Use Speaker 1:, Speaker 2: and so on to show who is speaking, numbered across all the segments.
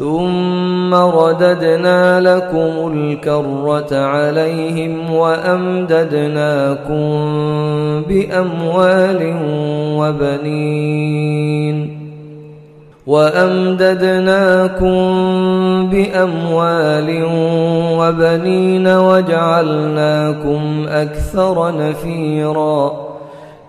Speaker 1: ثم رددنا لكم الكرة عليهم وأمددناكم بأموال وبنين وأمددناكم بأموال وبنين وجعلناكم أكثر نفيراً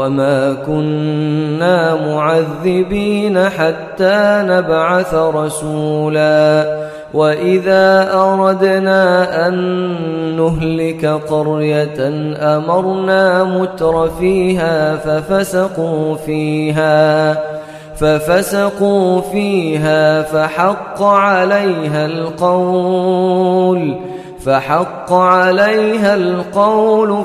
Speaker 1: وما كنا معذبين حتى نبعث رسولا وإذا أردنا أن نهلك قرية أمرنا متر فيها ففسقوا فيها ففسقوا فيها فحق عليها القول فحق عليها القول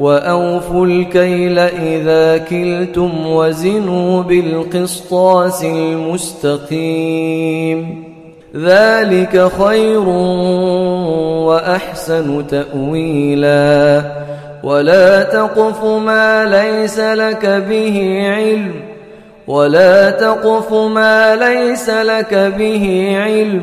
Speaker 1: وأوفوا الكيل إذا كلتم وزنوا بالقسطاس المستقيم. ذلك خير وأحسن تأويلا. ولا تقف ما ليس لك به علم. ولا تقف ما ليس لك به علم.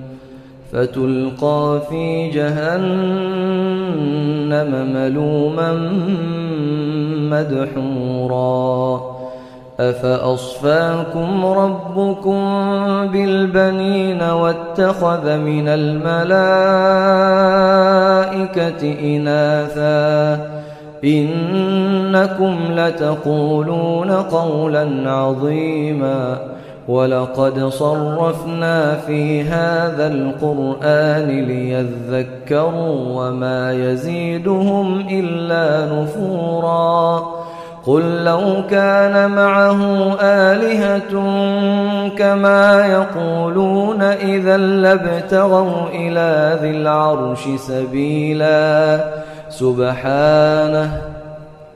Speaker 1: فتلقى في جهنم ملوما مدحورا. أفأصفاكم ربكم بالبنين واتخذ من الملائكة إناثاً؟ إنكم لتقولون قولا عظيما. ولقد صرفنا في هذا القرآن ليذكروا وما يزيدهم إلا نفورا. قل لو كان معه آلهة كما يقولون إذا لابتغوا إلى ذي العرش سبيلاً. سبحانه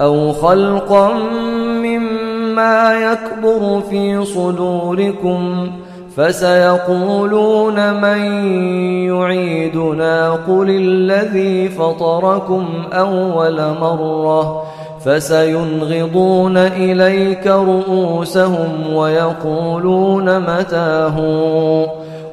Speaker 1: أو خلقا ما يكبر في صدوركم فسيقولون من يعيدنا قل الذي فطركم أول مرة فسينغضون إليك رؤوسهم ويقولون متاه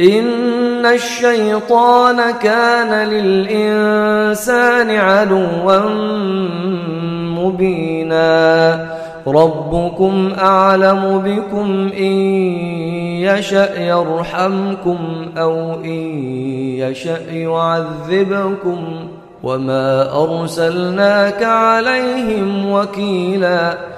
Speaker 1: إن الشيطان كان للإنسان عدوا مبينا. ربكم أعلم بكم إن يشأ يرحمكم أو إن يشأ يعذبكم. وما أرسلناك عليهم وكيلاً.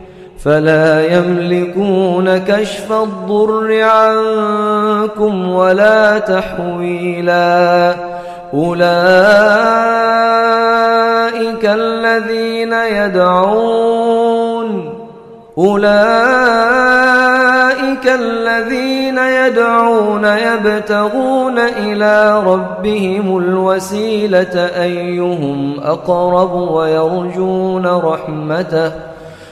Speaker 1: فلا يملكون كشف الضر عنكم ولا تحويلا. أولئك الذين يدعون أولئك الذين يدعون يبتغون إلى ربهم الوسيلة أيهم أقرب ويرجون رحمته.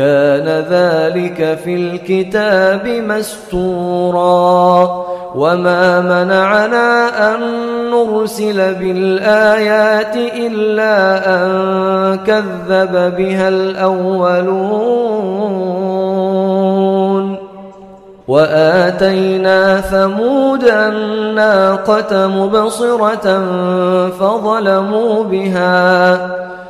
Speaker 1: كان ذلك في الكتاب مستورا وما منعنا أن نرسل بالآيات إلا أن كذب بها الأولون وآتينا ثمود الناقة مبصرة فظلموا بها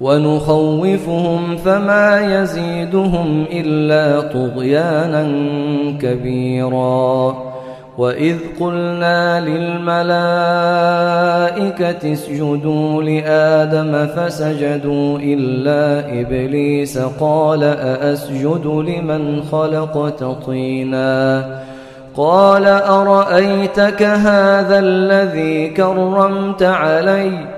Speaker 1: ونخوفهم فما يزيدهم إلا طغيانا كبيرا. وإذ قلنا للملائكة اسجدوا لآدم فسجدوا إلا إبليس قال أأسجد لمن خلقت طينا. قال أرأيتك هذا الذي كرمت عليّ؟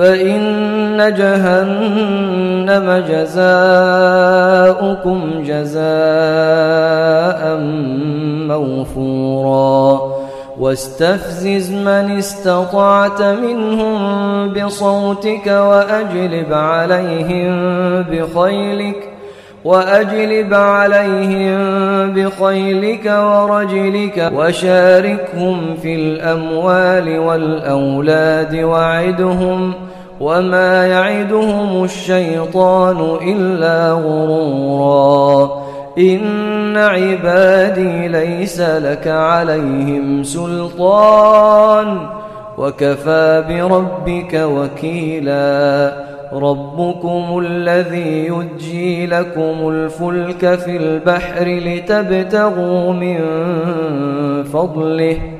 Speaker 1: فإن جهنم جزاؤكم جزاء موفورا. واستفزز من استطعت منهم بصوتك وأجلب عليهم بخيلك وأجلب عليهم بخيلك ورجلك وشاركهم في الأموال والأولاد وعدهم وما يعدهم الشيطان إلا غرورا. إن عبادي ليس لك عليهم سلطان. وكفى بربك وكيلا. ربكم الذي يجي لكم الفلك في البحر لتبتغوا من فضله.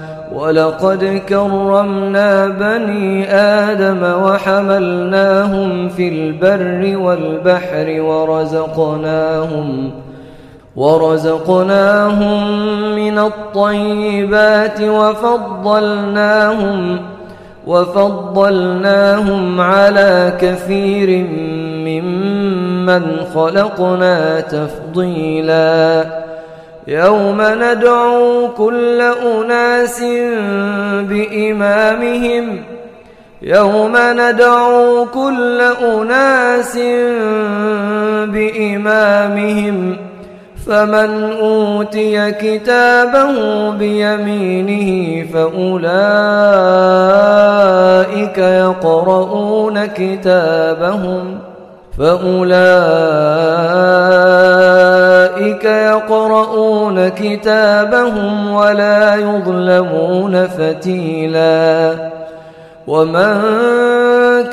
Speaker 1: ولقد كرمنا بني آدم وحملناهم في البر والبحر ورزقناهم ورزقناهم من الطيبات وفضلناهم وفضلناهم على كثير ممن خلقنا تفضيلا يوم ندعو كل أناس بإمامهم. يوم ندعو كل أناس بإمامهم. فمن أوتي كتابه بيمينه فأولئك يقرؤون كتابهم. فأولئك يقرؤون كتابهم ولا يظلمون فتيلا ومن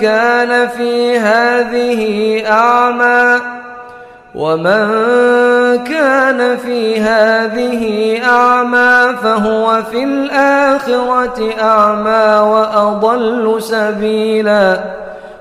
Speaker 1: كان في هذه أعمى ومن كان في هذه أعمى فهو في الآخرة أعمى وأضل سبيلا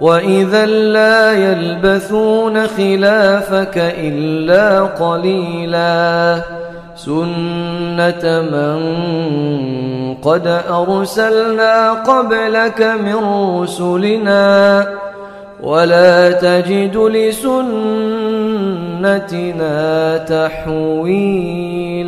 Speaker 1: وإذا لا يلبثون خلافك إلا قليلا سنة من قد أرسلنا قبلك من رسلنا ولا تجد لسنتنا تحويلا